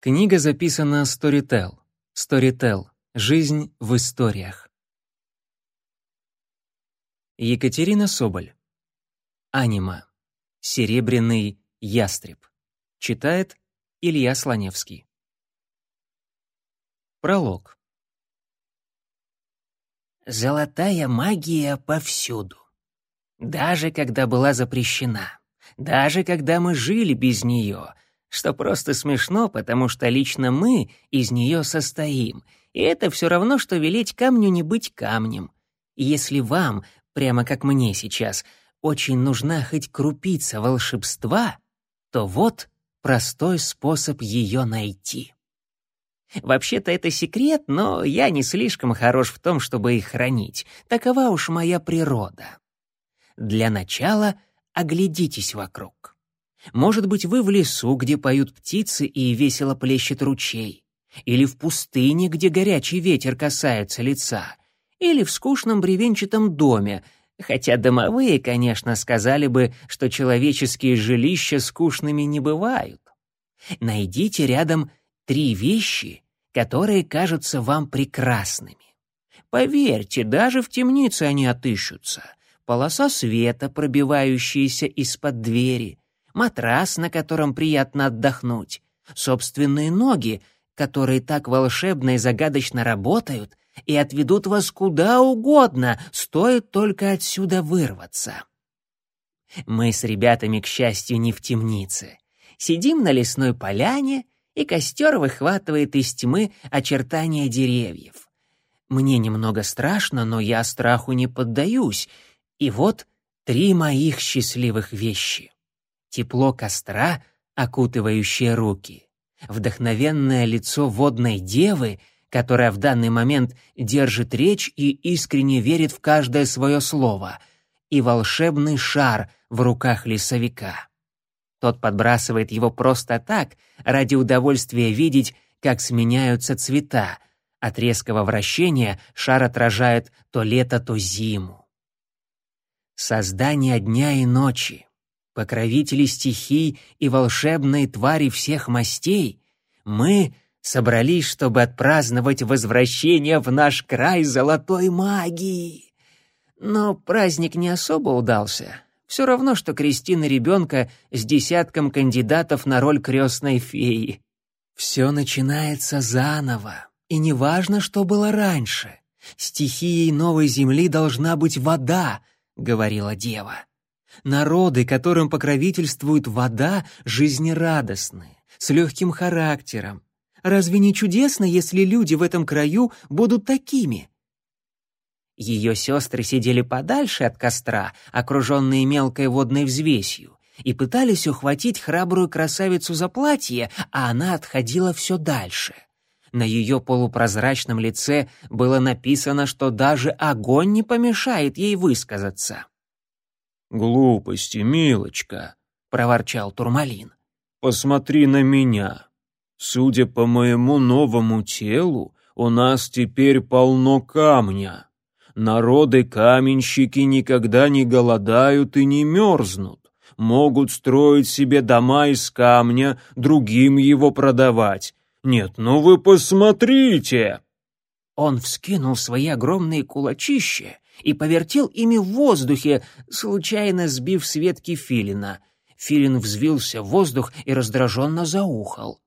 Книга записана Storytel. Storytel. Жизнь в историях. Екатерина Соболь. Анима. Серебряный ястреб. Читает Илья Слоневский. Пролог. Золотая магия повсюду. Даже когда была запрещена. Даже когда мы жили без нее — что просто смешно, потому что лично мы из нее состоим, и это все равно, что велеть камню не быть камнем. Если вам, прямо как мне сейчас, очень нужна хоть крупица волшебства, то вот простой способ ее найти. Вообще-то это секрет, но я не слишком хорош в том, чтобы их хранить. Такова уж моя природа. Для начала оглядитесь вокруг. Может быть, вы в лесу, где поют птицы и весело плещет ручей, или в пустыне, где горячий ветер касается лица, или в скучном бревенчатом доме, хотя домовые, конечно, сказали бы, что человеческие жилища скучными не бывают. Найдите рядом три вещи, которые кажутся вам прекрасными. Поверьте, даже в темнице они отыщутся. Полоса света, пробивающаяся из-под двери — матрас, на котором приятно отдохнуть, собственные ноги, которые так волшебно и загадочно работают и отведут вас куда угодно, стоит только отсюда вырваться. Мы с ребятами, к счастью, не в темнице. Сидим на лесной поляне, и костер выхватывает из тьмы очертания деревьев. Мне немного страшно, но я страху не поддаюсь. И вот три моих счастливых вещи тепло костра, окутывающее руки, вдохновенное лицо водной девы, которая в данный момент держит речь и искренне верит в каждое свое слово, и волшебный шар в руках лесовика. Тот подбрасывает его просто так, ради удовольствия видеть, как сменяются цвета. От резкого вращения шар отражает то лето, то зиму. Создание дня и ночи, покровители стихий и волшебные твари всех мастей, мы собрались, чтобы отпраздновать возвращение в наш край золотой магии. Но праздник не особо удался. Все равно, что Кристина ребенка с десятком кандидатов на роль крестной феи. Все начинается заново, и неважно, что было раньше. Стихией новой земли должна быть вода, говорила дева. Народы, которым покровительствует вода, жизнерадостны, с легким характером. Разве не чудесно, если люди в этом краю будут такими? Ее сестры сидели подальше от костра, окруженные мелкой водной взвесью, и пытались ухватить храбрую красавицу за платье, а она отходила все дальше. На ее полупрозрачном лице было написано, что даже огонь не помешает ей высказаться. «Глупости, милочка», — проворчал Турмалин. «Посмотри на меня. Судя по моему новому телу, у нас теперь полно камня. Народы-каменщики никогда не голодают и не мерзнут, могут строить себе дома из камня, другим его продавать. Нет, ну вы посмотрите!» Он вскинул свои огромные кулачища и повертел ими в воздухе, случайно сбив с ветки филина. Филин взвился в воздух и раздраженно заухал.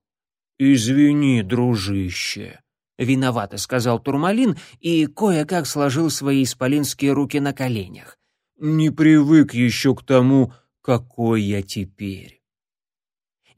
«Извини, дружище», — виновато сказал Турмалин и кое-как сложил свои исполинские руки на коленях. «Не привык еще к тому, какой я теперь».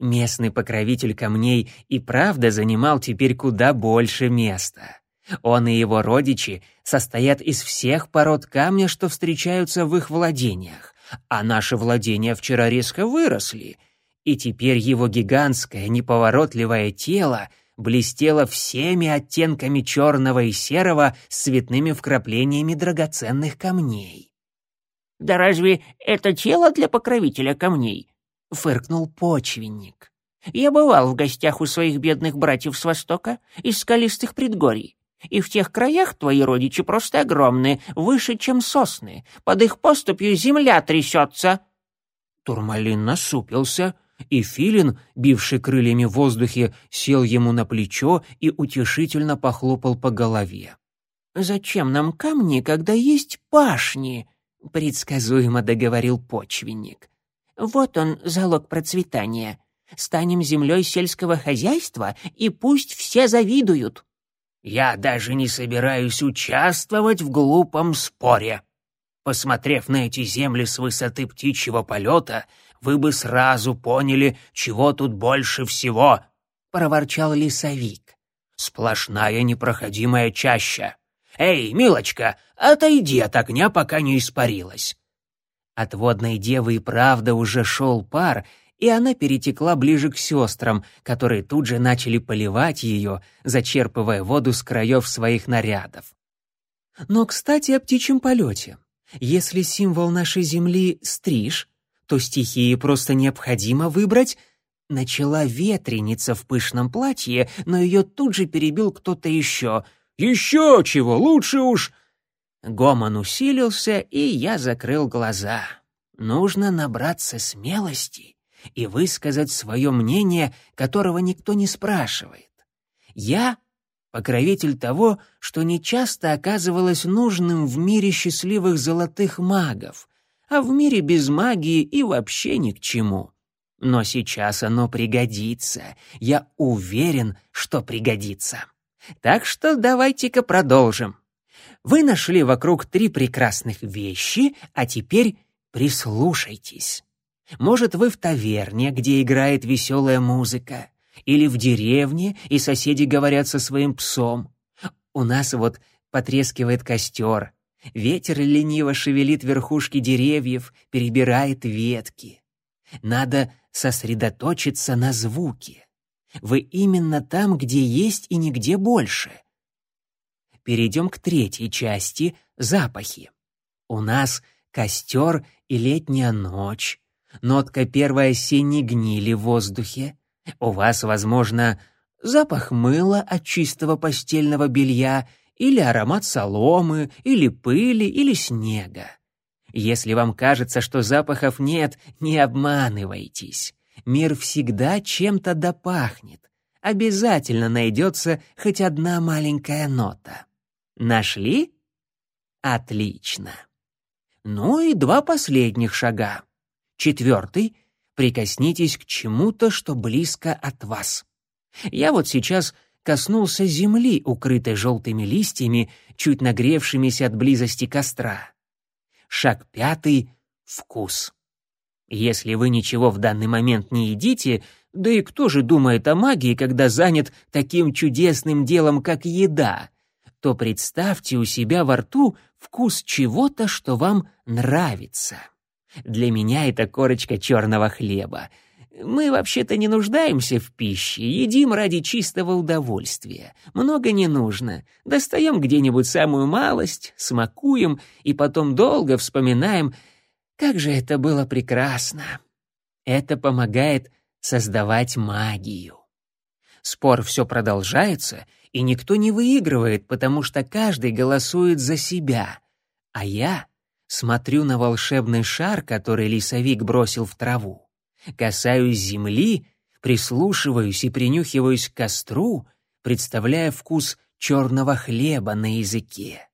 Местный покровитель камней и правда занимал теперь куда больше места. Он и его родичи состоят из всех пород камня, что встречаются в их владениях, а наши владения вчера резко выросли, и теперь его гигантское неповоротливое тело блестело всеми оттенками черного и серого с цветными вкраплениями драгоценных камней. «Да разве это тело для покровителя камней?» — фыркнул почвенник. «Я бывал в гостях у своих бедных братьев с Востока, из скалистых предгорий. И в тех краях твои родичи просто огромные, выше, чем сосны. Под их поступью земля трясется». Турмалин насупился, и филин, бивший крыльями в воздухе, сел ему на плечо и утешительно похлопал по голове. «Зачем нам камни, когда есть пашни?» — предсказуемо договорил почвенник. «Вот он, залог процветания. Станем землей сельского хозяйства, и пусть все завидуют». «Я даже не собираюсь участвовать в глупом споре», Посмотрев на эти земли с высоты птичьего полета, вы бы сразу поняли, чего тут больше всего», — проворчал лесовик. «Сплошная непроходимая чаща. Эй, милочка, отойди от огня, пока не испарилась». От водной девы и правда уже шел пар, и она перетекла ближе к сестрам, которые тут же начали поливать ее, зачерпывая воду с краев своих нарядов. Но, кстати, о птичьем полете. Если символ нашей Земли — стриж, то стихии просто необходимо выбрать. Начала ветреница в пышном платье, но ее тут же перебил кто-то еще. «Еще чего, лучше уж!» Гомон усилился, и я закрыл глаза. Нужно набраться смелости и высказать свое мнение, которого никто не спрашивает. Я покровитель того, что нечасто оказывалось нужным в мире счастливых золотых магов, а в мире без магии и вообще ни к чему. Но сейчас оно пригодится. Я уверен, что пригодится. Так что давайте-ка продолжим. Вы нашли вокруг три прекрасных вещи, а теперь прислушайтесь. Может, вы в таверне, где играет веселая музыка или в деревне, и соседи говорят со своим псом. У нас вот потрескивает костер, ветер лениво шевелит верхушки деревьев, перебирает ветки. Надо сосредоточиться на звуке. Вы именно там, где есть и нигде больше. Перейдем к третьей части — запахи. У нас костер и летняя ночь, нотка первой осенней гнили в воздухе, у вас, возможно, запах мыла от чистого постельного белья или аромат соломы, или пыли, или снега. Если вам кажется, что запахов нет, не обманывайтесь. Мир всегда чем-то допахнет. Обязательно найдется хоть одна маленькая нота. Нашли? Отлично. Ну и два последних шага. Четвертый прикоснитесь к чему-то, что близко от вас. Я вот сейчас коснулся земли, укрытой желтыми листьями, чуть нагревшимися от близости костра. Шаг пятый — вкус. Если вы ничего в данный момент не едите, да и кто же думает о магии, когда занят таким чудесным делом, как еда, то представьте у себя во рту вкус чего-то, что вам нравится. Для меня это корочка черного хлеба. Мы вообще-то не нуждаемся в пище, едим ради чистого удовольствия. Много не нужно. Достаем где-нибудь самую малость, смакуем и потом долго вспоминаем, как же это было прекрасно. Это помогает создавать магию. Спор все продолжается, и никто не выигрывает, потому что каждый голосует за себя. А я Смотрю на волшебный шар, который лесовик бросил в траву. Касаюсь земли, прислушиваюсь и принюхиваюсь к костру, представляя вкус черного хлеба на языке.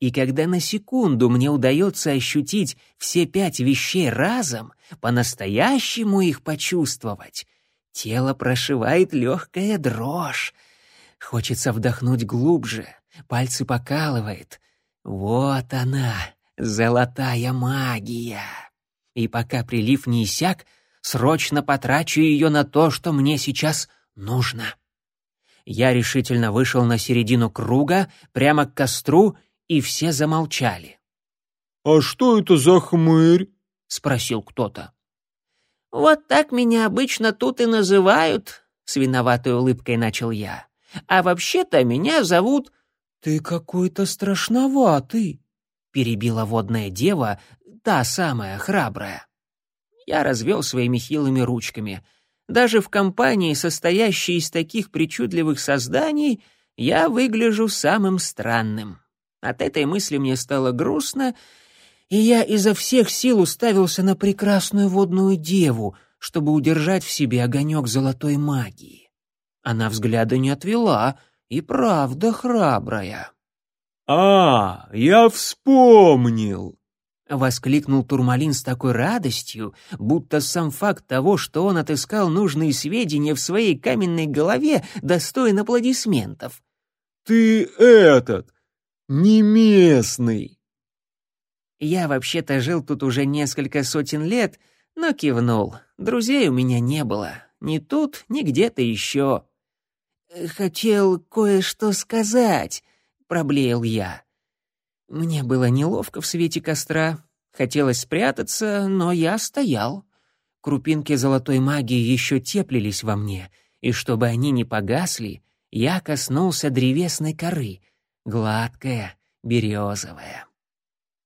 И когда на секунду мне удается ощутить все пять вещей разом, по-настоящему их почувствовать, тело прошивает легкая дрожь. Хочется вдохнуть глубже, пальцы покалывает. Вот она, Золотая магия. И пока прилив не иссяк, срочно потрачу ее на то, что мне сейчас нужно. Я решительно вышел на середину круга, прямо к костру, и все замолчали. «А что это за хмырь?» — спросил кто-то. «Вот так меня обычно тут и называют», — с виноватой улыбкой начал я. «А вообще-то меня зовут...» «Ты какой-то страшноватый», перебила водная дева, та самая храбрая. Я развел своими хилыми ручками. Даже в компании, состоящей из таких причудливых созданий, я выгляжу самым странным. От этой мысли мне стало грустно, и я изо всех сил уставился на прекрасную водную деву, чтобы удержать в себе огонек золотой магии. Она взгляда не отвела, и правда храбрая. «А, я вспомнил!» — воскликнул Турмалин с такой радостью, будто сам факт того, что он отыскал нужные сведения в своей каменной голове, достоин аплодисментов. «Ты этот, не местный!» Я вообще-то жил тут уже несколько сотен лет, но кивнул. Друзей у меня не было. Ни тут, ни где-то еще. «Хотел кое-что сказать», — проблеял я. Мне было неловко в свете костра. Хотелось спрятаться, но я стоял. Крупинки золотой магии еще теплились во мне, и чтобы они не погасли, я коснулся древесной коры, гладкая, березовая.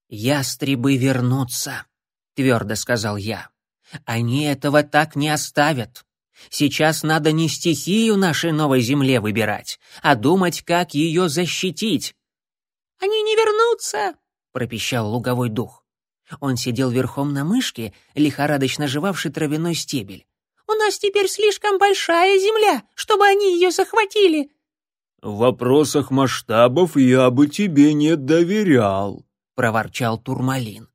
«Ястребы вернутся», — твердо сказал я. «Они этого так не оставят. Сейчас надо не стихию нашей новой земле выбирать, а думать, как ее защитить. «Они не вернутся!» — пропищал луговой дух. Он сидел верхом на мышке, лихорадочно жевавший травяной стебель. «У нас теперь слишком большая земля, чтобы они ее захватили!» «В вопросах масштабов я бы тебе не доверял», — проворчал Турмалин.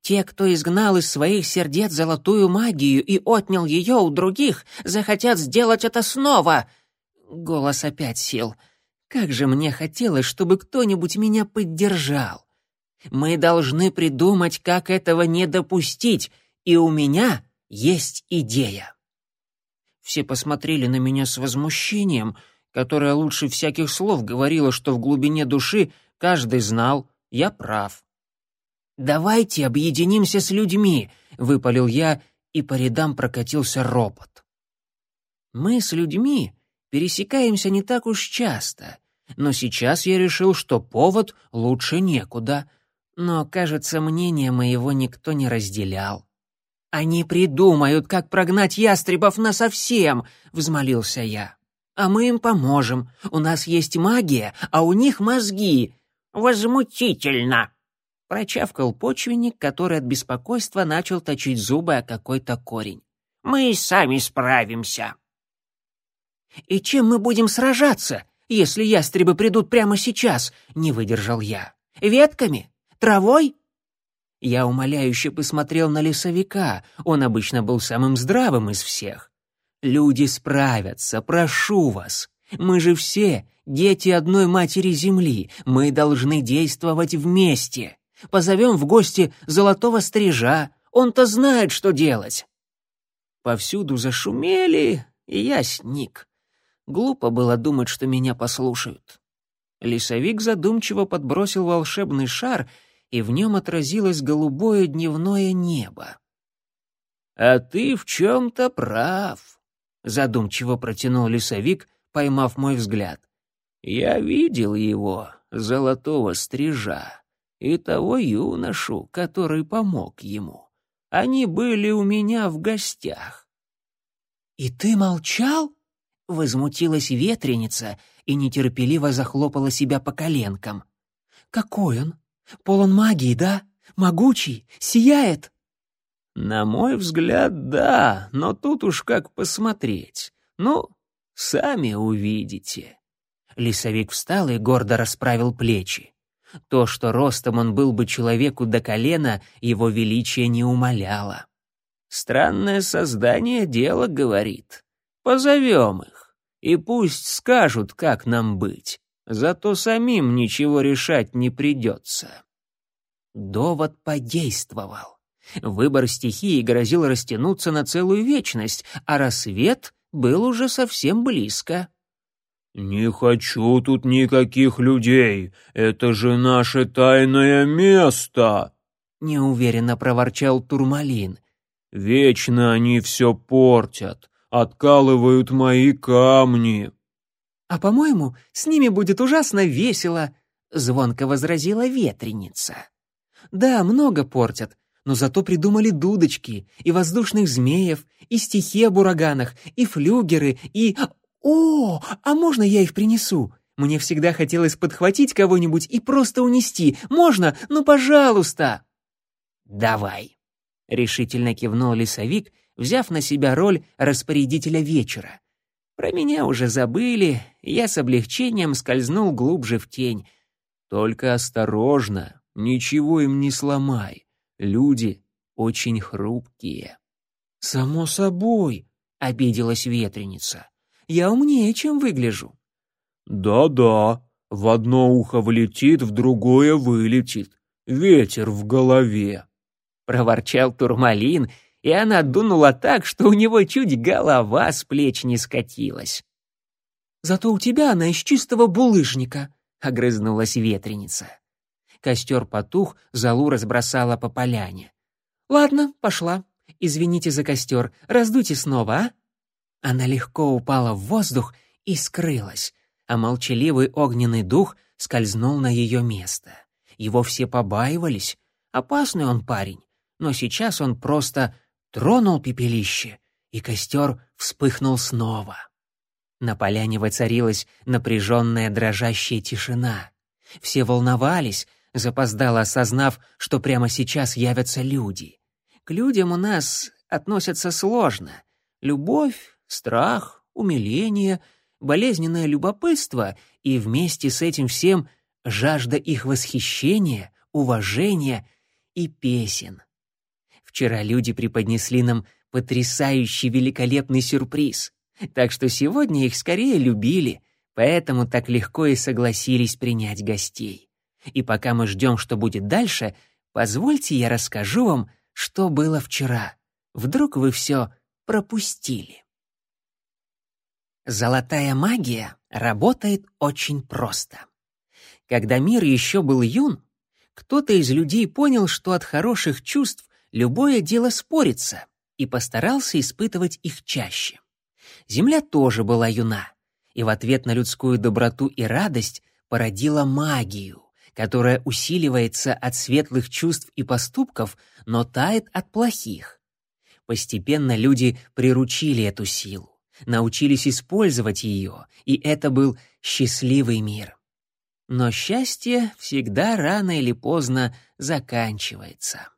«Те, кто изгнал из своих сердец золотую магию и отнял ее у других, захотят сделать это снова!» Голос опять сел. Как же мне хотелось, чтобы кто-нибудь меня поддержал. Мы должны придумать, как этого не допустить, и у меня есть идея. Все посмотрели на меня с возмущением, которое лучше всяких слов говорило, что в глубине души каждый знал, я прав. «Давайте объединимся с людьми», — выпалил я, и по рядам прокатился ропот. Мы с людьми пересекаемся не так уж часто, но сейчас я решил, что повод лучше некуда. Но, кажется, мнение моего никто не разделял. «Они придумают, как прогнать ястребов насовсем!» — взмолился я. «А мы им поможем. У нас есть магия, а у них мозги. Возмутительно!» Прочавкал почвенник, который от беспокойства начал точить зубы о какой-то корень. «Мы и сами справимся!» «И чем мы будем сражаться, если ястребы придут прямо сейчас?» — не выдержал я. «Ветками? Травой?» Я умоляюще посмотрел на лесовика, он обычно был самым здравым из всех. «Люди справятся, прошу вас. Мы же все дети одной матери Земли, мы должны действовать вместе. Позовем в гости золотого стрижа, он-то знает, что делать». Повсюду зашумели, и я сник. Глупо было думать, что меня послушают. Лесовик задумчиво подбросил волшебный шар, и в нем отразилось голубое дневное небо. «А ты в чем-то прав», — задумчиво протянул лесовик, поймав мой взгляд. «Я видел его, золотого стрижа, и того юношу, который помог ему. Они были у меня в гостях». «И ты молчал?» Возмутилась ветреница и нетерпеливо захлопала себя по коленкам. «Какой он? Полон магии, да? Могучий? Сияет?» «На мой взгляд, да, но тут уж как посмотреть. Ну, сами увидите». Лесовик встал и гордо расправил плечи. То, что ростом он был бы человеку до колена, его величие не умаляло. «Странное создание дело, — говорит. Позовем их и пусть скажут, как нам быть. Зато самим ничего решать не придется». Довод подействовал. Выбор стихии грозил растянуться на целую вечность, а рассвет был уже совсем близко. «Не хочу тут никаких людей, это же наше тайное место!» — неуверенно проворчал Турмалин. «Вечно они все портят откалывают мои камни». «А, по-моему, с ними будет ужасно весело», — звонко возразила ветреница. «Да, много портят, но зато придумали дудочки, и воздушных змеев, и стихи об ураганах, и флюгеры, и... О, а можно я их принесу? Мне всегда хотелось подхватить кого-нибудь и просто унести. Можно? Ну, пожалуйста!» «Давай!» — решительно кивнул лесовик, взяв на себя роль распорядителя вечера. Про меня уже забыли, я с облегчением скользнул глубже в тень. Только осторожно, ничего им не сломай. Люди очень хрупкие. Само собой, обиделась ветреница. Я умнее, чем выгляжу. Да-да, в одно ухо влетит, в другое вылетит. Ветер в голове. Проворчал Турмалин, и она дунула так, что у него чуть голова с плеч не скатилась. «Зато у тебя она из чистого булыжника», — огрызнулась ветреница. Костер потух, залу разбросала по поляне. «Ладно, пошла. Извините за костер. Раздуйте снова, а?» Она легко упала в воздух и скрылась, а молчаливый огненный дух скользнул на ее место. Его все побаивались. Опасный он парень, но сейчас он просто тронул пепелище, и костер вспыхнул снова. На поляне воцарилась напряженная дрожащая тишина. Все волновались, запоздало осознав, что прямо сейчас явятся люди. К людям у нас относятся сложно. Любовь, страх, умиление, болезненное любопытство и вместе с этим всем жажда их восхищения, уважения и песен. Вчера люди преподнесли нам потрясающий великолепный сюрприз, так что сегодня их скорее любили, поэтому так легко и согласились принять гостей. И пока мы ждем, что будет дальше, позвольте я расскажу вам, что было вчера. Вдруг вы все пропустили. Золотая магия работает очень просто. Когда мир еще был юн, кто-то из людей понял, что от хороших чувств любое дело спорится, и постарался испытывать их чаще. Земля тоже была юна, и в ответ на людскую доброту и радость породила магию, которая усиливается от светлых чувств и поступков, но тает от плохих. Постепенно люди приручили эту силу научились использовать ее, и это был счастливый мир. Но счастье всегда рано или поздно заканчивается.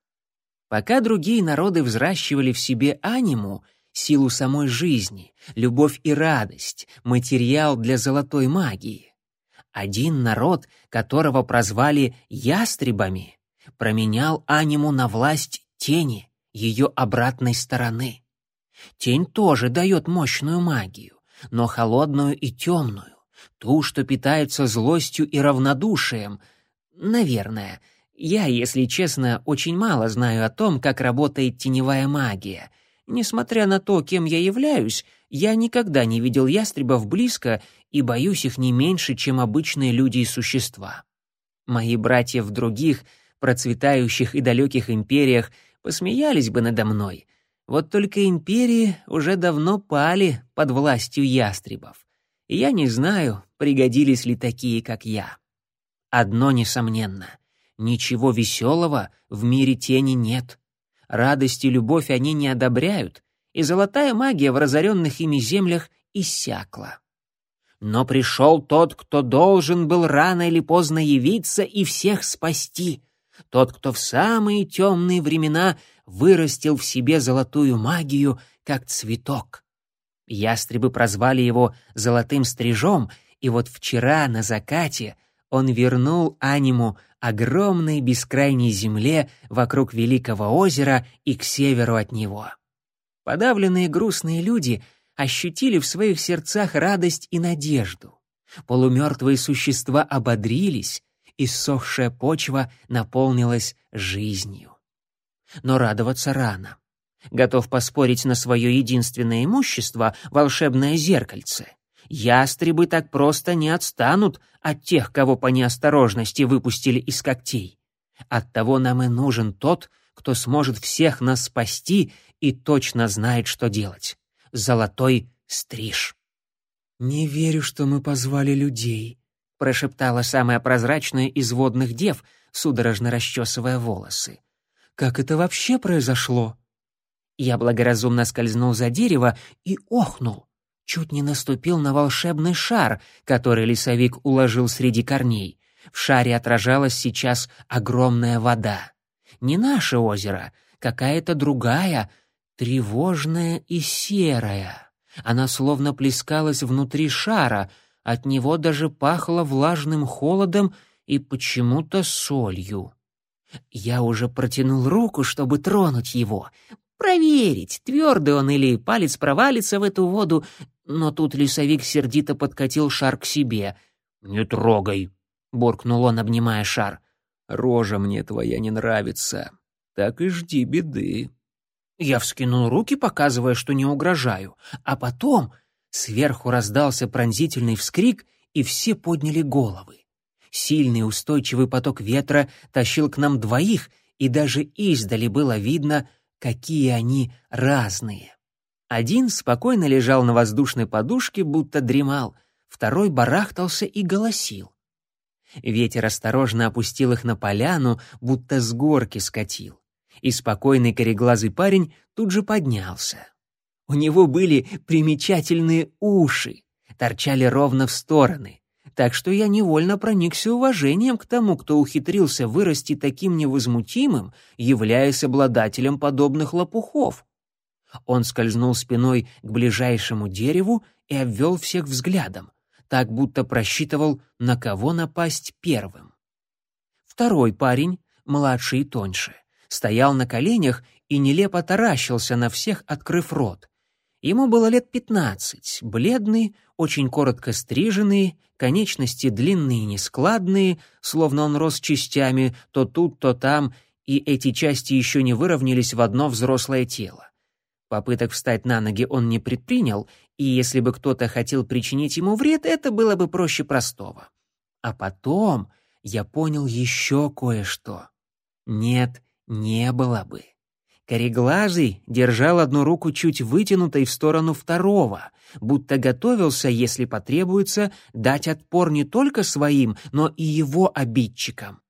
Пока другие народы взращивали в себе аниму, силу самой жизни, любовь и радость, материал для золотой магии. Один народ, которого прозвали ястребами, променял аниму на власть тени, ее обратной стороны. Тень тоже дает мощную магию, но холодную и темную, ту, что питается злостью и равнодушием. Наверное. Я, если честно, очень мало знаю о том, как работает теневая магия. Несмотря на то, кем я являюсь, я никогда не видел ястребов близко и боюсь их не меньше, чем обычные люди и существа. Мои братья в других, процветающих и далеких империях посмеялись бы надо мной — вот только империи уже давно пали под властью ястребов. И я не знаю, пригодились ли такие, как я. Одно несомненно. Ничего веселого в мире тени нет. Радость и любовь они не одобряют, и золотая магия в разоренных ими землях иссякла. Но пришел тот, кто должен был рано или поздно явиться и всех спасти. Тот, кто в самые темные времена вырастил в себе золотую магию, как цветок. Ястребы прозвали его «золотым стрижом», и вот вчера на закате он вернул аниму огромной бескрайней земле вокруг Великого озера и к северу от него. Подавленные грустные люди ощутили в своих сердцах радость и надежду. Полумертвые существа ободрились, и иссохшая почва наполнилась жизнью но радоваться рано. Готов поспорить на свое единственное имущество — волшебное зеркальце. Ястребы так просто не отстанут от тех, кого по неосторожности выпустили из когтей. Оттого нам и нужен тот, кто сможет всех нас спасти и точно знает, что делать. Золотой стриж. «Не верю, что мы позвали людей», — прошептала самая прозрачная из водных дев, судорожно расчесывая волосы. Как это вообще произошло? Я благоразумно скользнул за дерево и охнул. Чуть не наступил на волшебный шар, который лесовик уложил среди корней. В шаре отражалась сейчас огромная вода. Не наше озеро, какая-то другая. тревожная и серая. Она словно плескалась внутри шара, от него даже пахло влажным холодом и почему-то солью. Я уже протянул руку, чтобы тронуть его, проверить, твердый он или палец провалится в эту воду, но тут лесовик сердито подкатил шар к себе. «Не трогай», — буркнул он, обнимая шар. «Рожа мне твоя не нравится. Так и жди беды». Я вскинул руки, показывая, что не угрожаю, а потом сверху раздался пронзительный вскрик, и все подняли головы. Сильный устойчивый поток ветра тащил к нам двоих, и даже издали было видно, какие они разные. Один спокойно лежал на воздушной подушке, будто дремал, второй барахтался и голосил. Ветер осторожно опустил их на поляну, будто с горки скатил. И спокойный кореглазый парень тут же поднялся. У него были примечательные уши, торчали ровно в стороны, так что я невольно проникся уважением к тому, кто ухитрился вырасти таким невозмутимым, являясь обладателем подобных лопухов. Он скользнул спиной к ближайшему дереву и обвел всех взглядом, так будто просчитывал, на кого напасть первым. Второй парень, младший и тоньше, стоял на коленях и нелепо таращился на всех, открыв рот. Ему было лет пятнадцать, бледный, очень коротко стриженный, конечности длинные и нескладные, словно он рос частями, то тут, то там, и эти части еще не выровнялись в одно взрослое тело. Попыток встать на ноги он не предпринял, и если бы кто-то хотел причинить ему вред, это было бы проще простого. А потом я понял еще кое-что. Нет, не было бы. Кореглазый держал одну руку чуть вытянутой в сторону второго, будто готовился, если потребуется, дать отпор не только своим, но и его обидчикам.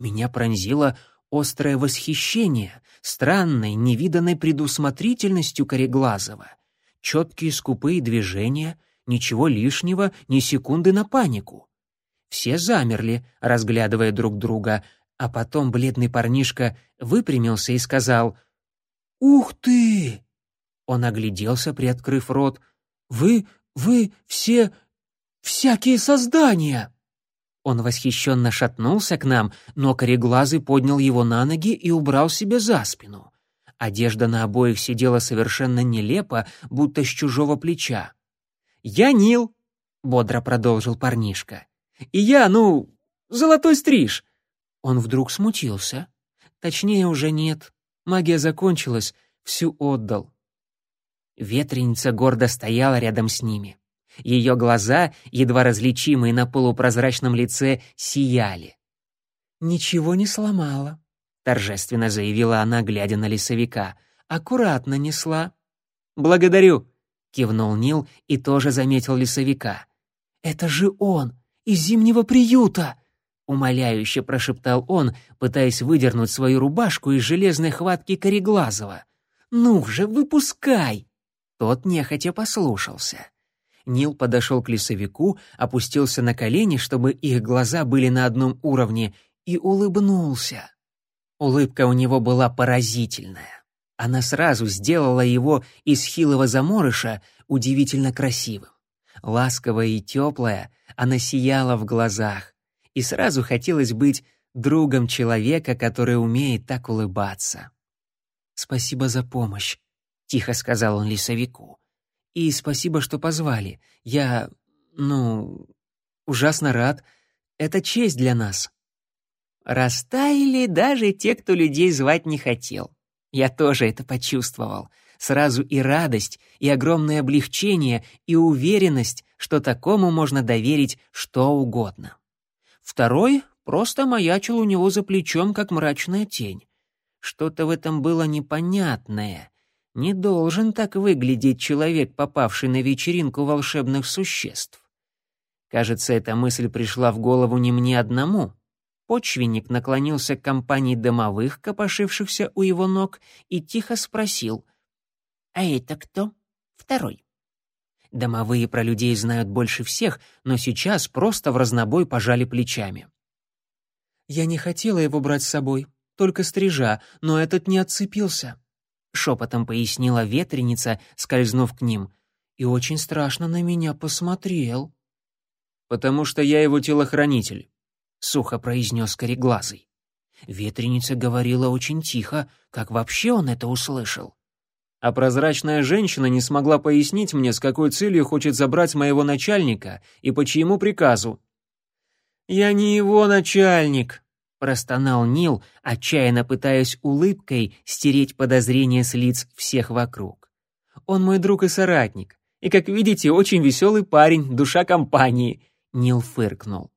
Меня пронзило острое восхищение странной, невиданной предусмотрительностью Кореглазова. Четкие скупые движения, ничего лишнего, ни секунды на панику. Все замерли, разглядывая друг друга, а потом бледный парнишка выпрямился и сказал — «Ух ты!» Он огляделся, приоткрыв рот. «Вы, вы все... всякие создания!» Он восхищенно шатнулся к нам, но кореглазый поднял его на ноги и убрал себе за спину. Одежда на обоих сидела совершенно нелепо, будто с чужого плеча. «Я Нил», — бодро продолжил парнишка. «И я, ну, золотой стриж». Он вдруг смутился. Точнее, уже нет. Магия закончилась, всю отдал. Ветреница гордо стояла рядом с ними. Ее глаза, едва различимые на полупрозрачном лице, сияли. «Ничего не сломала», — торжественно заявила она, глядя на лесовика. «Аккуратно несла». «Благодарю», — кивнул Нил и тоже заметил лесовика. «Это же он, из зимнего приюта!» — умоляюще прошептал он, пытаясь выдернуть свою рубашку из железной хватки Кореглазова. «Ну же, выпускай!» Тот нехотя послушался. Нил подошел к лесовику, опустился на колени, чтобы их глаза были на одном уровне, и улыбнулся. Улыбка у него была поразительная. Она сразу сделала его из хилого заморыша удивительно красивым. Ласковая и теплая, она сияла в глазах, и сразу хотелось быть другом человека, который умеет так улыбаться. «Спасибо за помощь», — тихо сказал он лесовику. «И спасибо, что позвали. Я, ну, ужасно рад. Это честь для нас». Растаяли даже те, кто людей звать не хотел. Я тоже это почувствовал. Сразу и радость, и огромное облегчение, и уверенность, что такому можно доверить что угодно. Второй просто маячил у него за плечом, как мрачная тень. Что-то в этом было непонятное. Не должен так выглядеть человек, попавший на вечеринку волшебных существ. Кажется, эта мысль пришла в голову не мне одному. Почвенник наклонился к компании домовых, копошившихся у его ног, и тихо спросил. «А это кто? Второй?» Домовые про людей знают больше всех, но сейчас просто в разнобой пожали плечами. «Я не хотела его брать с собой, только стрижа, но этот не отцепился. шепотом пояснила ветреница, скользнув к ним, и очень страшно на меня посмотрел. «Потому что я его телохранитель», — сухо произнес кореглазый. Ветреница говорила очень тихо, как вообще он это услышал. А прозрачная женщина не смогла пояснить мне, с какой целью хочет забрать моего начальника и по чьему приказу. «Я не его начальник», — простонал Нил, отчаянно пытаясь улыбкой стереть подозрения с лиц всех вокруг. «Он мой друг и соратник, и, как видите, очень веселый парень, душа компании», — Нил фыркнул.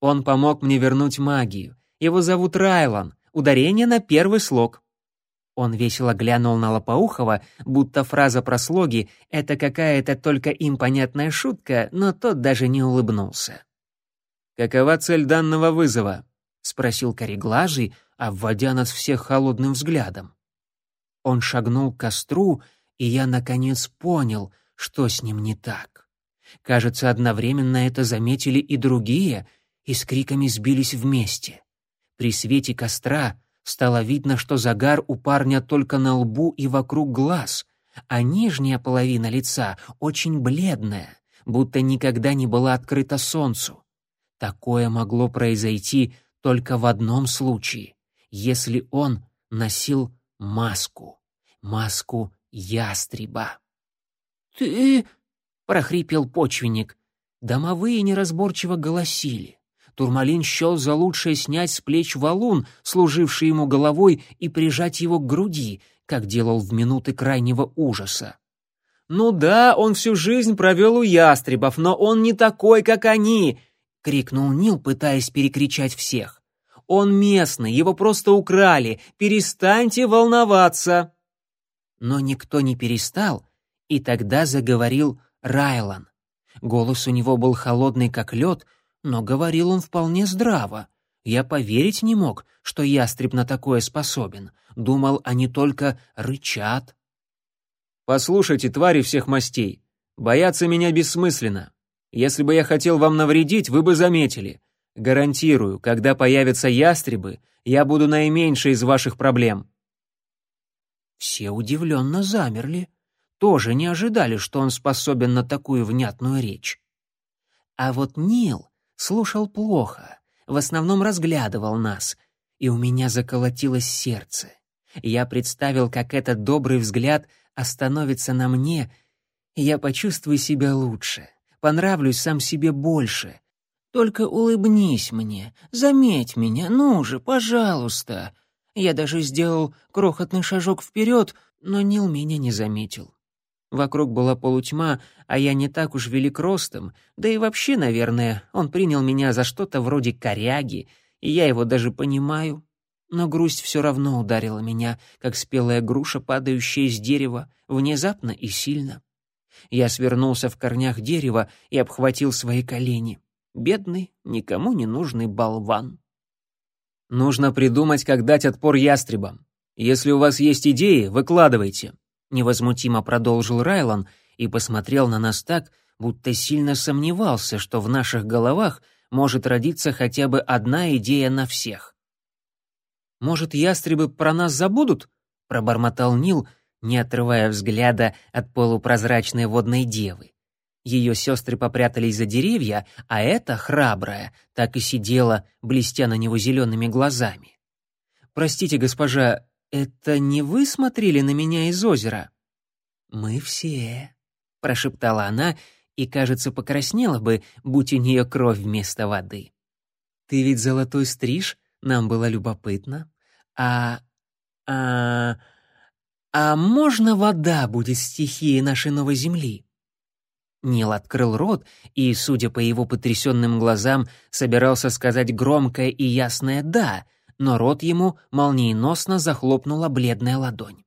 «Он помог мне вернуть магию. Его зовут Райлан, ударение на первый слог». Он весело глянул на Лопоухова, будто фраза про слоги — это какая-то только им понятная шутка, но тот даже не улыбнулся. «Какова цель данного вызова?» — спросил Кореглазый, обводя нас всех холодным взглядом. Он шагнул к костру, и я, наконец, понял, что с ним не так. Кажется, одновременно это заметили и другие, и с криками сбились вместе. При свете костра стало видно, что загар у парня только на лбу и вокруг глаз, а нижняя половина лица очень бледная, будто никогда не была открыта солнцу. Такое могло произойти только в одном случае, если он носил маску, маску ястреба. «Ты...» — прохрипел почвенник. Домовые неразборчиво голосили. Турмалин счел за лучшее снять с плеч валун, служивший ему головой, и прижать его к груди, как делал в минуты крайнего ужаса. «Ну да, он всю жизнь провел у ястребов, но он не такой, как они!» — крикнул Нил, пытаясь перекричать всех. «Он местный, его просто украли! Перестаньте волноваться!» Но никто не перестал, и тогда заговорил Райлан. Голос у него был холодный, как лед, но говорил он вполне здраво. Я поверить не мог, что ястреб на такое способен. Думал, они только рычат. «Послушайте, твари всех мастей, бояться меня бессмысленно. Если бы я хотел вам навредить, вы бы заметили. Гарантирую, когда появятся ястребы, я буду наименьшей из ваших проблем». Все удивленно замерли. Тоже не ожидали, что он способен на такую внятную речь. А вот Нил слушал плохо, в основном разглядывал нас, и у меня заколотилось сердце. Я представил, как этот добрый взгляд остановится на мне, и я почувствую себя лучше, понравлюсь сам себе больше. Только улыбнись мне, заметь меня, ну же, пожалуйста. Я даже сделал крохотный шажок вперед, но Нил меня не заметил. Вокруг была полутьма, а я не так уж велик ростом, да и вообще, наверное, он принял меня за что-то вроде коряги, и я его даже понимаю. Но грусть все равно ударила меня, как спелая груша, падающая с дерева, внезапно и сильно. Я свернулся в корнях дерева и обхватил свои колени. Бедный, никому не нужный болван. Нужно придумать, как дать отпор ястребам. Если у вас есть идеи, выкладывайте невозмутимо продолжил Райлан и посмотрел на нас так, будто сильно сомневался, что в наших головах может родиться хотя бы одна идея на всех. Может, ястребы про нас забудут? пробормотал Нил, не отрывая взгляда от полупрозрачной водной девы. Ее сестры попрятались за деревья, а эта, храбрая, так и сидела, блестя на него зелеными глазами. «Простите, госпожа, «Это не вы смотрели на меня из озера?» «Мы все», — прошептала она и, кажется, покраснела бы, будь у нее кровь вместо воды. «Ты ведь золотой стриж, нам было любопытно. А... а... а можно вода будет стихией нашей новой земли?» Нил открыл рот и, судя по его потрясенным глазам, собирался сказать громкое и ясное «да», но рот ему молниеносно захлопнула бледная ладонь.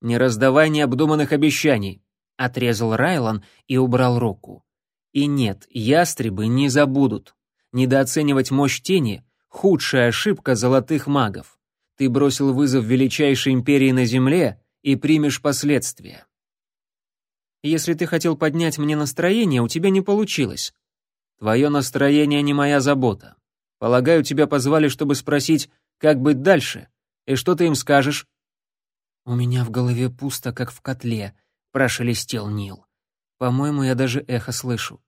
«Не раздавай необдуманных обещаний», — отрезал Райлан и убрал руку. «И нет, ястребы не забудут. Недооценивать мощь тени — худшая ошибка золотых магов. Ты бросил вызов величайшей империи на Земле и примешь последствия». «Если ты хотел поднять мне настроение, у тебя не получилось». «Твое настроение не моя забота. Полагаю, тебя позвали, чтобы спросить, как быть дальше. И что ты им скажешь?» «У меня в голове пусто, как в котле», — прошелестел Нил. «По-моему, я даже эхо слышу».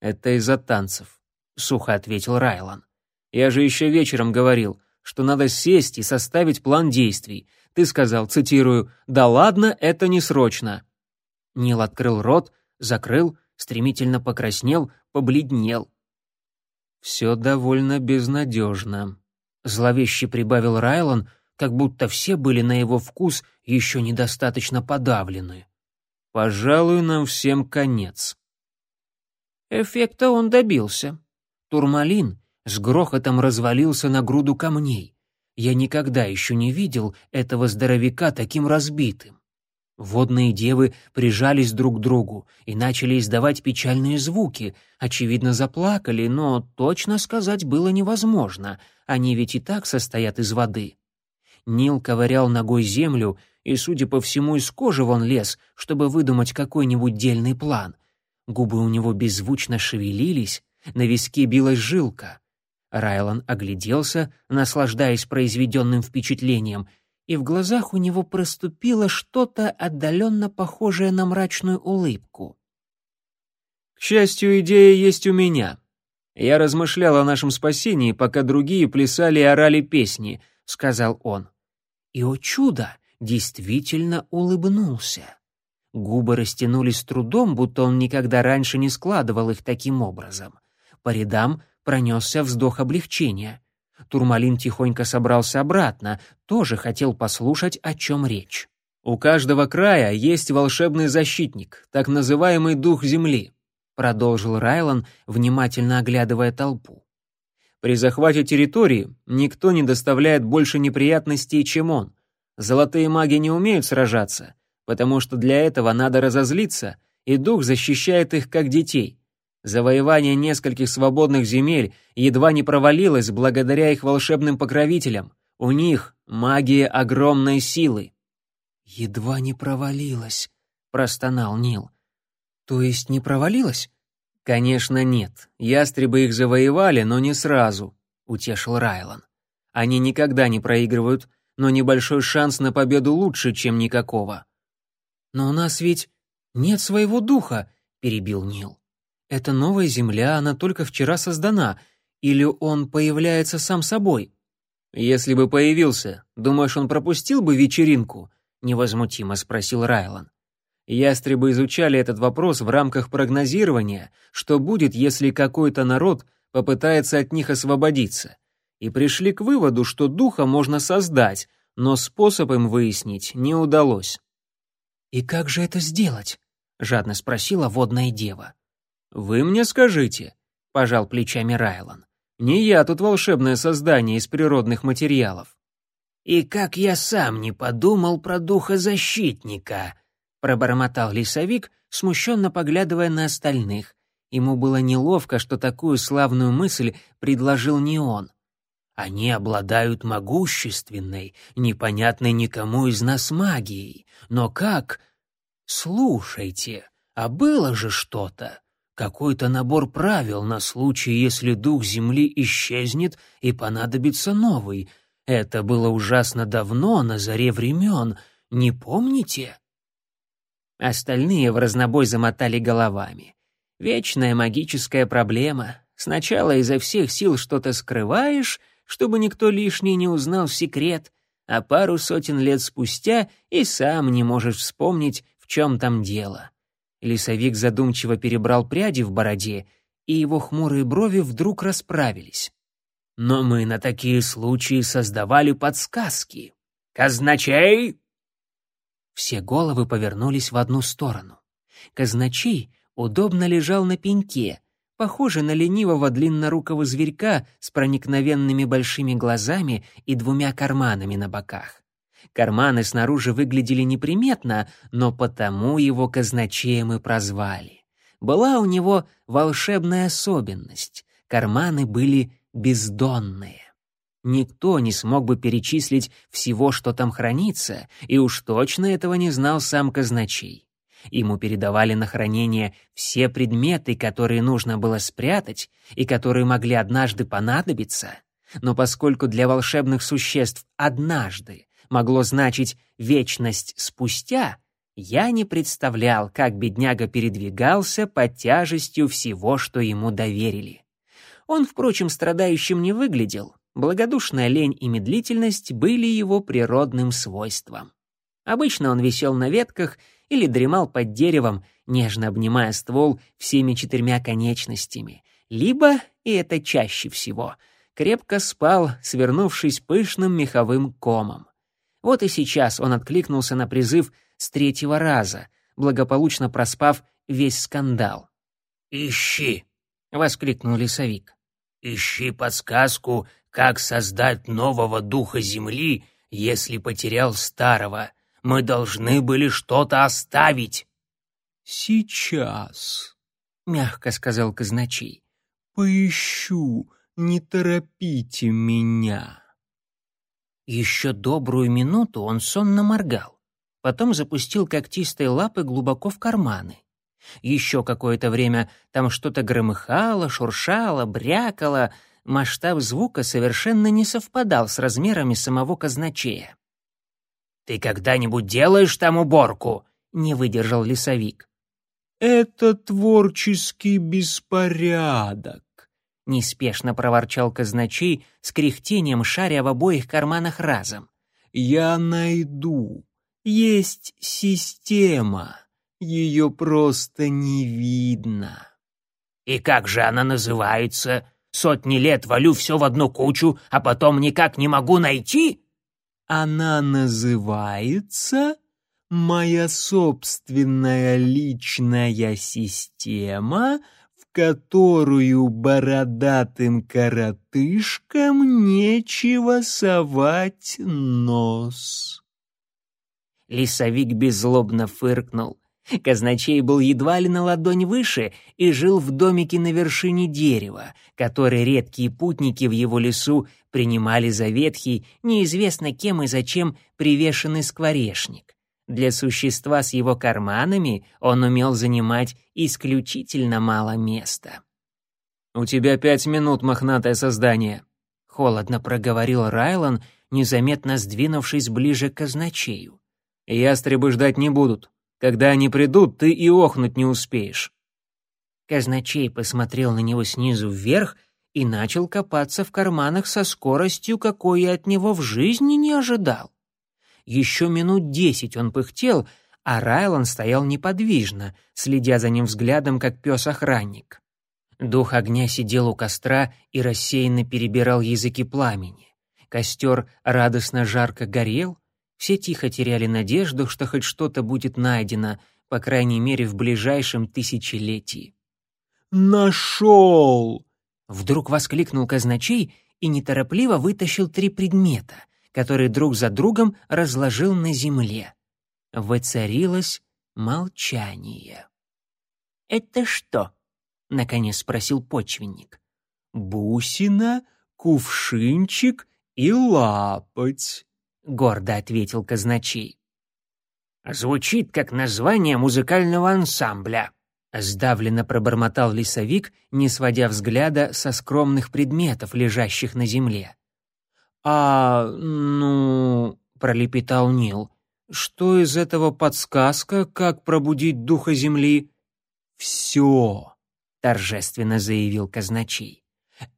«Это из-за танцев», — сухо ответил Райлан. «Я же еще вечером говорил, что надо сесть и составить план действий. Ты сказал, цитирую, «Да ладно, это не срочно». Нил открыл рот, закрыл, стремительно покраснел, побледнел. «Все довольно безнадежно», — зловеще прибавил Райлан, как будто все были на его вкус еще недостаточно подавлены. «Пожалуй, нам всем конец». Эффекта он добился. Турмалин с грохотом развалился на груду камней. Я никогда еще не видел этого здоровяка таким разбитым. Водные девы прижались друг к другу и начали издавать печальные звуки. Очевидно, заплакали, но точно сказать было невозможно. Они ведь и так состоят из воды. Нил ковырял ногой землю, и, судя по всему, из кожи вон лез, чтобы выдумать какой-нибудь дельный план. Губы у него беззвучно шевелились, на виске билась жилка. Райлан огляделся, наслаждаясь произведенным впечатлением — и в глазах у него проступило что-то отдаленно похожее на мрачную улыбку. «К счастью, идея есть у меня. Я размышлял о нашем спасении, пока другие плясали и орали песни», — сказал он. И, о чудо, действительно улыбнулся. Губы растянулись с трудом, будто он никогда раньше не складывал их таким образом. По рядам пронесся вздох облегчения. Турмалин тихонько собрался обратно, тоже хотел послушать, о чем речь. «У каждого края есть волшебный защитник, так называемый дух земли», продолжил Райлан, внимательно оглядывая толпу. «При захвате территории никто не доставляет больше неприятностей, чем он. Золотые маги не умеют сражаться, потому что для этого надо разозлиться, и дух защищает их как детей. Завоевание нескольких свободных земель едва не провалилось благодаря их волшебным покровителям. У них магия огромной силы. «Едва не провалилось», — простонал Нил. «То есть не провалилось?» «Конечно нет. Ястребы их завоевали, но не сразу», — утешил Райлан. «Они никогда не проигрывают, но небольшой шанс на победу лучше, чем никакого». «Но у нас ведь нет своего духа», — перебил Нил. Это новая Земля, она только вчера создана. Или он появляется сам собой? Если бы появился, думаешь, он пропустил бы вечеринку? Невозмутимо спросил Райлан. Ястребы изучали этот вопрос в рамках прогнозирования, что будет, если какой-то народ попытается от них освободиться, и пришли к выводу, что духа можно создать, но способ им выяснить не удалось. «И как же это сделать?» — жадно спросила водная дева. «Вы мне скажите», — пожал плечами Райлан. «Не я тут волшебное создание из природных материалов». «И как я сам не подумал про духа защитника», — пробормотал лесовик, смущенно поглядывая на остальных. Ему было неловко, что такую славную мысль предложил не он. Они обладают могущественной, непонятной никому из нас магией. Но как? Слушайте, а было же что-то какой-то набор правил на случай, если дух Земли исчезнет и понадобится новый. Это было ужасно давно, на заре времен. Не помните?» Остальные в разнобой замотали головами. Вечная магическая проблема. Сначала изо всех сил что-то скрываешь, чтобы никто лишний не узнал секрет, а пару сотен лет спустя и сам не можешь вспомнить, в чем там дело. Лесовик задумчиво перебрал пряди в бороде, и его хмурые брови вдруг расправились. Но мы на такие случаи создавали подсказки. «Казначей!» Все головы повернулись в одну сторону. Казначей удобно лежал на пеньке, похожий на ленивого длиннорукого зверька с проникновенными большими глазами и двумя карманами на боках. Карманы снаружи выглядели неприметно, но потому его казначеем и прозвали. Была у него волшебная особенность. Карманы были бездонные. Никто не смог бы перечислить всего, что там хранится, и уж точно этого не знал сам казначей. Ему передавали на хранение все предметы, которые нужно было спрятать и которые могли однажды понадобиться. Но поскольку для волшебных существ однажды могло значить «вечность спустя», я не представлял, как бедняга передвигался под тяжестью всего, что ему доверили. Он, впрочем, страдающим не выглядел. Благодушная лень и медлительность были его природным свойством. Обычно он висел на ветках или дремал под деревом, нежно обнимая ствол всеми четырьмя конечностями, либо, и это чаще всего, крепко спал, свернувшись пышным меховым комом. Вот и сейчас он откликнулся на призыв с третьего раза, благополучно проспав весь скандал. «Ищи!» — воскликнул лесовик. «Ищи подсказку, как создать нового духа Земли, если потерял старого. Мы должны были что-то оставить». «Сейчас», — мягко сказал казначей. «Поищу, не торопите меня». Еще добрую минуту он сонно моргал, потом запустил когтистые лапы глубоко в карманы. Еще какое-то время там что-то громыхало, шуршало, брякало, масштаб звука совершенно не совпадал с размерами самого казначея. «Ты когда-нибудь делаешь там уборку?» — не выдержал лесовик. «Это творческий беспорядок», — неспешно проворчал казначей с кряхтением шаря в обоих карманах разом. «Я найду. Есть система. Ее просто не видно». «И как же она называется? Сотни лет валю все в одну кучу, а потом никак не могу найти?» «Она называется «Моя собственная личная система», которую бородатым коротышкам нечего совать нос. Лисовик беззлобно фыркнул. Казначей был едва ли на ладонь выше и жил в домике на вершине дерева, который редкие путники в его лесу принимали за ветхий, неизвестно кем и зачем привешенный скворечник. Для существа с его карманами он умел занимать исключительно мало места. «У тебя пять минут, мохнатое создание», — холодно проговорил Райлан, незаметно сдвинувшись ближе к казначею. «Ястребы ждать не будут. Когда они придут, ты и охнуть не успеешь». Казначей посмотрел на него снизу вверх и начал копаться в карманах со скоростью, какой я от него в жизни не ожидал. Еще минут десять он пыхтел, а Райлан стоял неподвижно, следя за ним взглядом, как пес-охранник. Дух огня сидел у костра и рассеянно перебирал языки пламени. Костер радостно жарко горел, все тихо теряли надежду, что хоть что-то будет найдено, по крайней мере, в ближайшем тысячелетии. «Нашел!» — вдруг воскликнул казначей и неторопливо вытащил три предмета — который друг за другом разложил на земле. Воцарилось молчание. «Это что?» — наконец спросил почвенник. «Бусина, кувшинчик и лапоть», — гордо ответил казначей. «Звучит как название музыкального ансамбля», — сдавленно пробормотал лесовик, не сводя взгляда со скромных предметов, лежащих на земле. «А, ну...» — пролепетал Нил. «Что из этого подсказка, как пробудить духа земли?» «Все», — торжественно заявил казначей.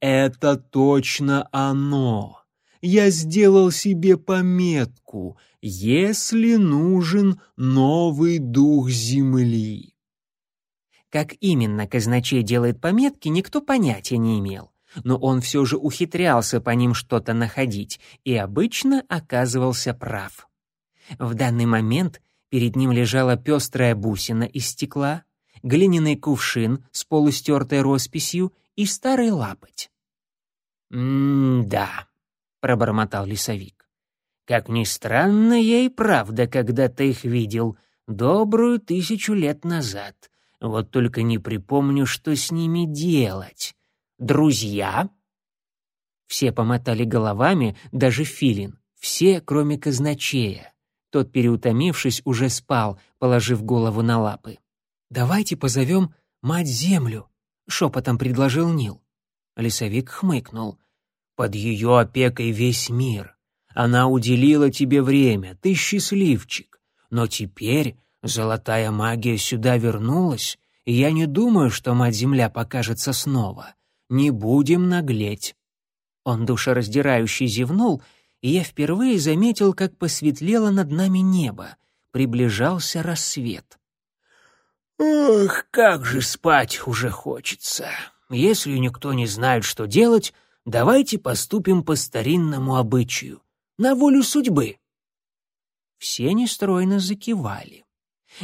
«Это точно оно. Я сделал себе пометку, если нужен новый дух земли». Как именно казначей делает пометки, никто понятия не имел но он все же ухитрялся по ним что-то находить и обычно оказывался прав. В данный момент перед ним лежала пестрая бусина из стекла, глиняный кувшин с полустертой росписью и старый лапоть. «М-да», — пробормотал лесовик. «Как ни странно, я и правда когда-то их видел, добрую тысячу лет назад. Вот только не припомню, что с ними делать. Друзья?» Все помотали головами, даже Филин, все, кроме казначея. Тот, переутомившись, уже спал, положив голову на лапы. «Давайте позовем мать-землю», — шепотом предложил Нил. Лесовик хмыкнул. «Под ее опекой весь мир. Она уделила тебе время, ты счастливчик. Но теперь золотая магия сюда вернулась, и я не думаю, что Мать-Земля покажется снова. Не будем наглеть». Он душераздирающе зевнул, и я впервые заметил, как посветлело над нами небо. Приближался рассвет. «Ох, как же спать уже хочется. Если никто не знает, что делать, давайте поступим по старинному обычаю, на волю судьбы». Все нестройно закивали.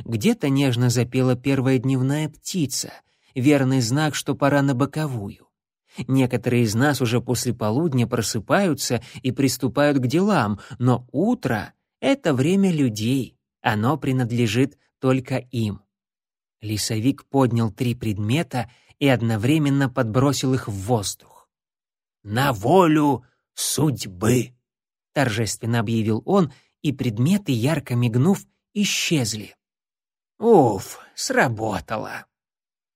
Где-то нежно запела первая дневная птица, верный знак, что пора на боковую. Некоторые из нас уже после полудня просыпаются и приступают к делам, но утро — это время людей, оно принадлежит только им. Лесовик поднял три предмета и одновременно подбросил их в воздух. «На волю судьбы!» — торжественно объявил он, и предметы, ярко мигнув, исчезли. «Уф, сработало!»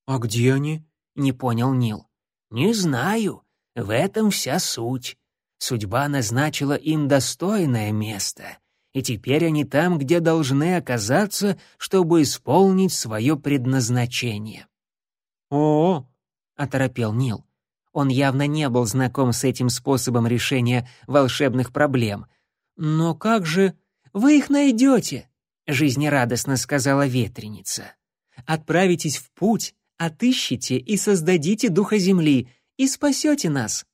«А где они?» — не понял Нил. «Не знаю. В этом вся суть. Судьба назначила им достойное место, и теперь они там, где должны оказаться, чтобы исполнить свое предназначение». «О!» — оторопел Нил. Он явно не был знаком с этим способом решения волшебных проблем. «Но как же...» «Вы их найдете!» — жизнерадостно сказала ветреница. «Отправитесь в путь, Отыщите и создадите духа земли, и спасете нас».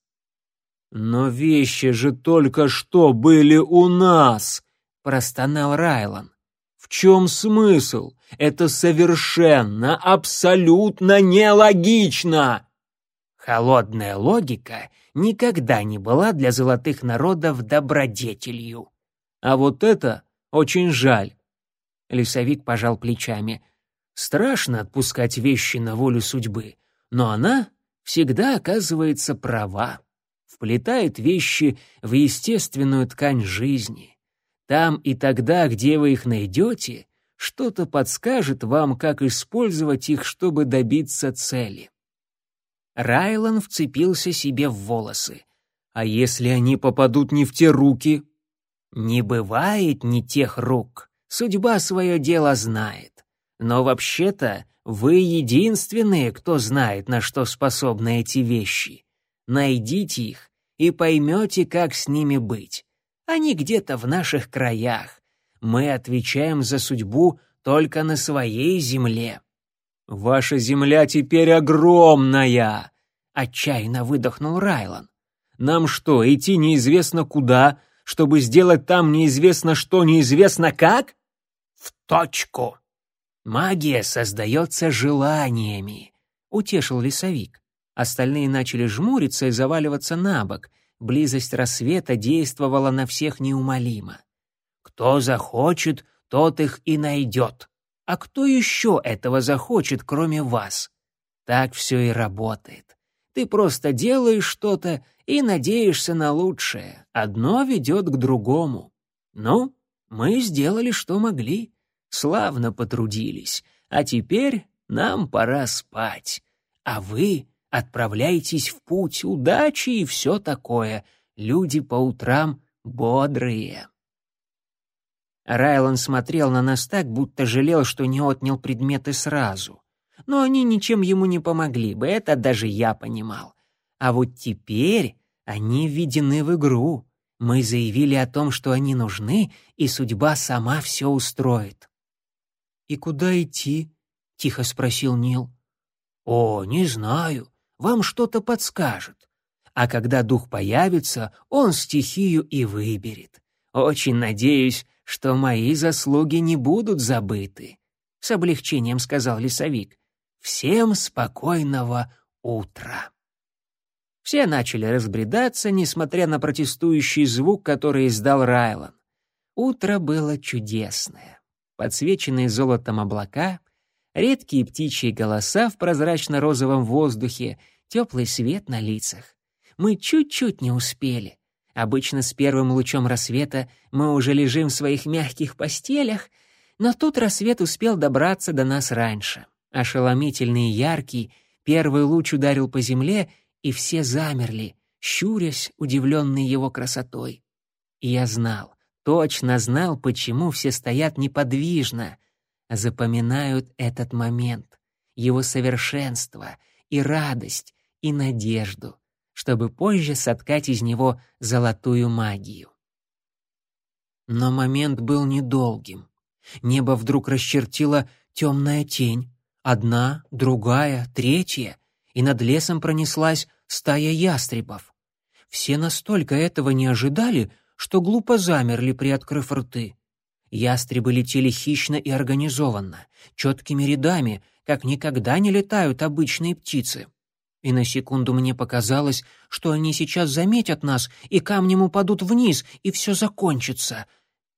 «Но вещи же только что были у нас!» — простонал Райлан. «В чем смысл? Это совершенно, абсолютно нелогично!» Холодная логика никогда не была для золотых народов добродетелью. А вот это очень жаль. Лесовик пожал плечами. Страшно отпускать вещи на волю судьбы, но она всегда оказывается права, вплетает вещи в естественную ткань жизни. Там и тогда, где вы их найдете, что-то подскажет вам, как использовать их, чтобы добиться цели. Райлан вцепился себе в волосы. «А если они попадут не в те руки?» «Не бывает ни тех рук. Судьба свое дело знает. Но вообще-то вы единственные, кто знает, на что способны эти вещи. Найдите их и поймете, как с ними быть. Они где-то в наших краях. Мы отвечаем за судьбу только на своей земле. Ваша земля теперь огромная, отчаянно выдохнул Райлан. Нам что, идти неизвестно куда, чтобы сделать там неизвестно что, неизвестно как? В точку. Магия создается желаниями, утешил лесовик. Остальные начали жмуриться и заваливаться на бок. Близость рассвета действовала на всех неумолимо. Кто захочет, тот их и найдет. А кто еще этого захочет, кроме вас? Так все и работает. Ты просто делаешь что-то и надеешься на лучшее. Одно ведет к другому. Ну, мы сделали, что могли славно потрудились, а теперь нам пора спать. А вы отправляйтесь в путь, удачи и все такое. Люди по утрам бодрые». Райлан смотрел на нас так, будто жалел, что не отнял предметы сразу. Но они ничем ему не помогли бы, это даже я понимал. А вот теперь они введены в игру. Мы заявили о том, что они нужны, и судьба сама все устроит. «И куда идти?» — тихо спросил Нил. «О, не знаю. Вам что-то подскажет. А когда дух появится, он стихию и выберет. Очень надеюсь, что мои заслуги не будут забыты», — с облегчением сказал лесовик. «Всем спокойного утра». Все начали разбредаться, несмотря на протестующий звук, который издал Райлан. Утро было чудесное подсвеченные золотом облака, редкие птичьи голоса в прозрачно-розовом воздухе, теплый свет на лицах. Мы чуть-чуть не успели. Обычно с первым лучом рассвета мы уже лежим в своих мягких постелях, но тут рассвет успел добраться до нас раньше. Ошеломительный и яркий, первый луч ударил по земле, и все замерли, щурясь, удивленные его красотой. И я знал, точно знал, почему все стоят неподвижно. Запоминают этот момент, его совершенство и радость, и надежду, чтобы позже соткать из него золотую магию. Но момент был недолгим. Небо вдруг расчертила темная тень. Одна, другая, третья, и над лесом пронеслась стая ястребов. Все настолько этого не ожидали, что глупо замерли, приоткрыв рты. Ястребы летели хищно и организованно, четкими рядами, как никогда не летают обычные птицы. И на секунду мне показалось, что они сейчас заметят нас и камнем упадут вниз, и все закончится.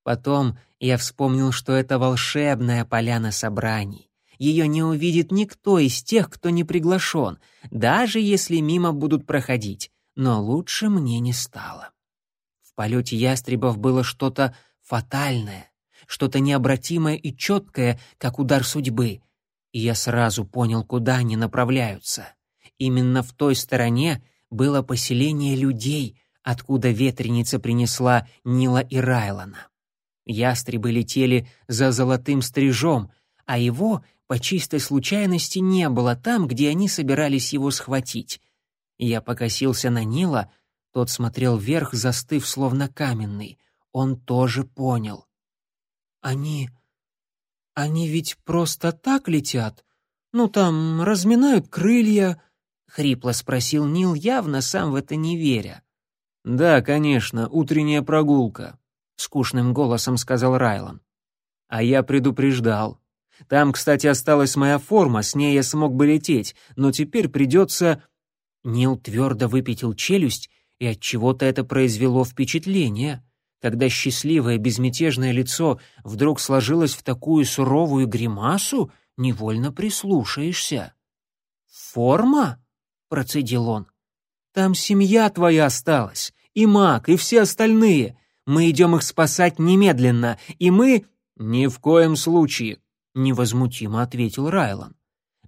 Потом я вспомнил, что это волшебная поляна собраний. Ее не увидит никто из тех, кто не приглашен, даже если мимо будут проходить. Но лучше мне не стало. Полете ястребов было что-то фатальное, что-то необратимое и четкое, как удар судьбы. И я сразу понял, куда они направляются. Именно в той стороне было поселение людей, откуда ветреница принесла Нила и Райлона. Ястребы летели за золотым стрижом, а его по чистой случайности не было там, где они собирались его схватить. Я покосился на Нила, тот смотрел вверх, застыв, словно каменный. Он тоже понял. «Они... они ведь просто так летят? Ну, там, разминают крылья...» — хрипло спросил Нил, явно сам в это не веря. «Да, конечно, утренняя прогулка», — скучным голосом сказал Райлан. «А я предупреждал. Там, кстати, осталась моя форма, с ней я смог бы лететь, но теперь придется...» Нил твердо выпятил челюсть, и от чего-то это произвело впечатление когда счастливое безмятежное лицо вдруг сложилось в такую суровую гримасу, невольно прислушаешься. «Форма?» — процедил он. «Там семья твоя осталась, и маг, и все остальные. Мы идем их спасать немедленно, и мы...» «Ни в коем случае», — невозмутимо ответил Райлан.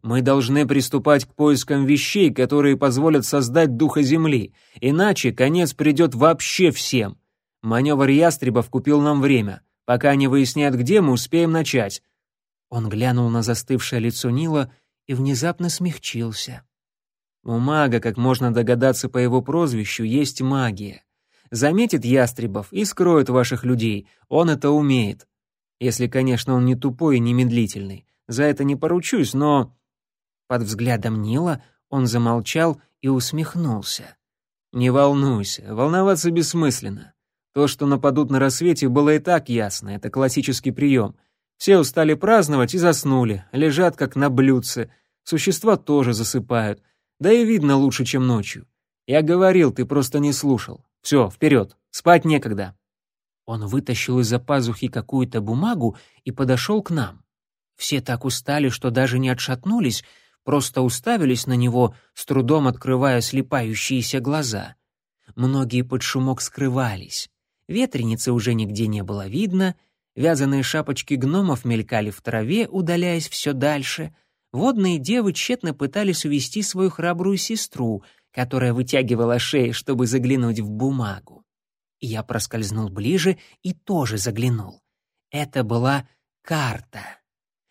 «Мы должны приступать к поискам вещей, которые позволят создать духа Земли, иначе конец придет вообще всем. Маневр ястребов купил нам время. Пока они выясняют, где, мы успеем начать». Он глянул на застывшее лицо Нила и внезапно смягчился. У мага, как можно догадаться по его прозвищу, есть магия. Заметит ястребов и скроет ваших людей. Он это умеет. Если, конечно, он не тупой и не медлительный. За это не поручусь, но... Под взглядом Нила он замолчал и усмехнулся. «Не волнуйся, волноваться бессмысленно. То, что нападут на рассвете, было и так ясно, это классический прием. Все устали праздновать и заснули, лежат как на блюдце. Существа тоже засыпают. Да и видно лучше, чем ночью. Я говорил, ты просто не слушал. Все, вперед, спать некогда. Он вытащил из-за пазухи какую-то бумагу и подошел к нам. Все так устали, что даже не отшатнулись, просто уставились на него, с трудом открывая слепающиеся глаза. Многие под шумок скрывались. Ветреницы уже нигде не было видно, вязаные шапочки гномов мелькали в траве, удаляясь все дальше. Водные девы тщетно пытались увести свою храбрую сестру, которая вытягивала шею, чтобы заглянуть в бумагу. Я проскользнул ближе и тоже заглянул. Это была карта.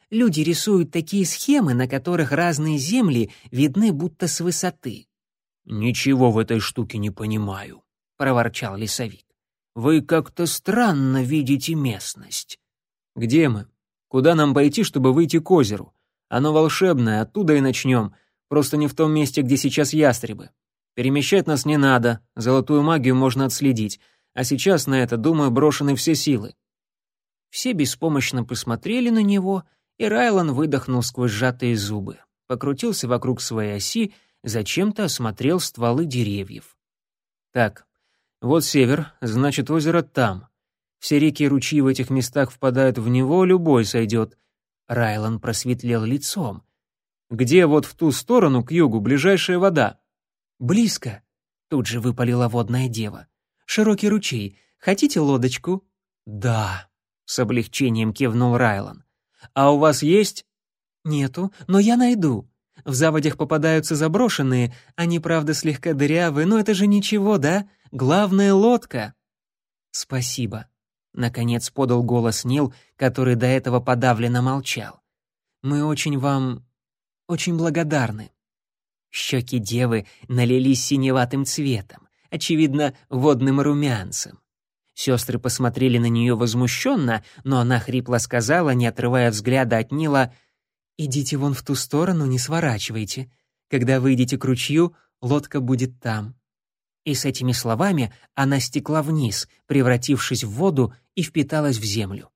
Люди рисуют такие схемы, на которых разные земли видны будто с высоты. «Ничего в этой штуке не понимаю», — проворчал лесовик. Вы как-то странно видите местность. Где мы? Куда нам пойти, чтобы выйти к озеру? Оно волшебное, оттуда и начнем. Просто не в том месте, где сейчас ястребы. Перемещать нас не надо, золотую магию можно отследить. А сейчас на это, думаю, брошены все силы. Все беспомощно посмотрели на него, и Райлан выдохнул сквозь сжатые зубы. Покрутился вокруг своей оси, зачем-то осмотрел стволы деревьев. Так, вот север, значит, озеро там. Все реки и ручьи в этих местах впадают в него, любой сойдет. Райлан просветлел лицом. Где вот в ту сторону, к югу, ближайшая вода? Близко. Тут же выпалила водная дева. Широкий ручей. Хотите лодочку? Да. С облегчением кивнул Райлан. А у вас есть? Нету, но я найду. В заводях попадаются заброшенные, они, правда, слегка дырявые, но это же ничего, да? Главная лодка. «Спасибо», — наконец подал голос Нил, который до этого подавленно молчал. «Мы очень вам... очень благодарны». Щеки девы налились синеватым цветом, очевидно, водным румянцем. Сестры посмотрели на нее возмущенно, но она хрипло сказала, не отрывая взгляда от Нила, «Идите вон в ту сторону, не сворачивайте. Когда выйдете к ручью, лодка будет там». И с этими словами она стекла вниз, превратившись в воду и впиталась в землю.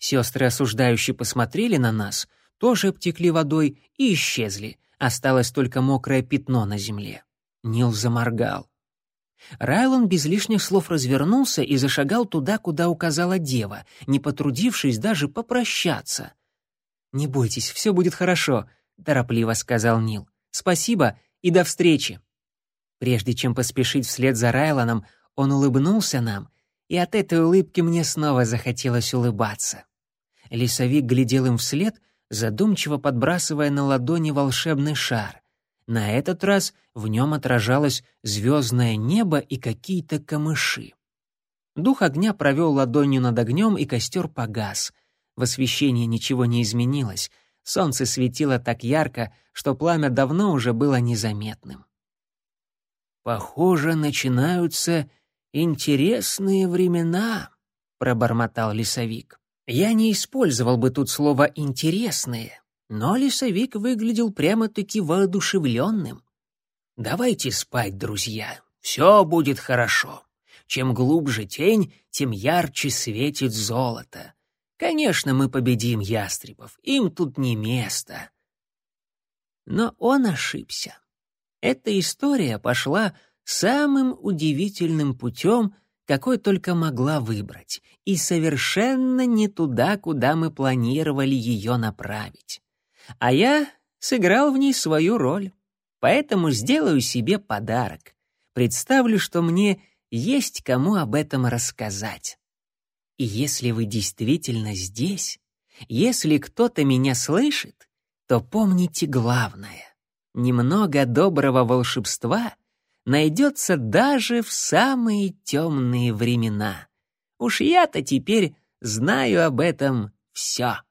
Сестры осуждающие посмотрели на нас, тоже обтекли водой и исчезли. Осталось только мокрое пятно на земле. Нил заморгал. Райлон без лишних слов развернулся и зашагал туда, куда указала дева, не потрудившись даже попрощаться. «Не бойтесь, все будет хорошо», — торопливо сказал Нил. «Спасибо и до встречи». Прежде чем поспешить вслед за Райлоном, он улыбнулся нам, и от этой улыбки мне снова захотелось улыбаться. Лесовик глядел им вслед, задумчиво подбрасывая на ладони волшебный шар. На этот раз в нем отражалось звездное небо и какие-то камыши. Дух огня провел ладонью над огнем, и костер погас. В освещении ничего не изменилось. Солнце светило так ярко, что пламя давно уже было незаметным. «Похоже, начинаются интересные времена», — пробормотал лесовик. Я не использовал бы тут слово «интересные», но лесовик выглядел прямо-таки воодушевленным. «Давайте спать, друзья, все будет хорошо. Чем глубже тень, тем ярче светит золото. Конечно, мы победим ястребов, им тут не место». Но он ошибся. Эта история пошла самым удивительным путем, какой только могла выбрать, и совершенно не туда, куда мы планировали ее направить. А я сыграл в ней свою роль, поэтому сделаю себе подарок. Представлю, что мне есть кому об этом рассказать. И если вы действительно здесь, если кто-то меня слышит, то помните главное немного доброго волшебства найдется даже в самые темные времена. Уж я-то теперь знаю об этом все.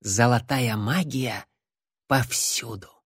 Золотая магия повсюду.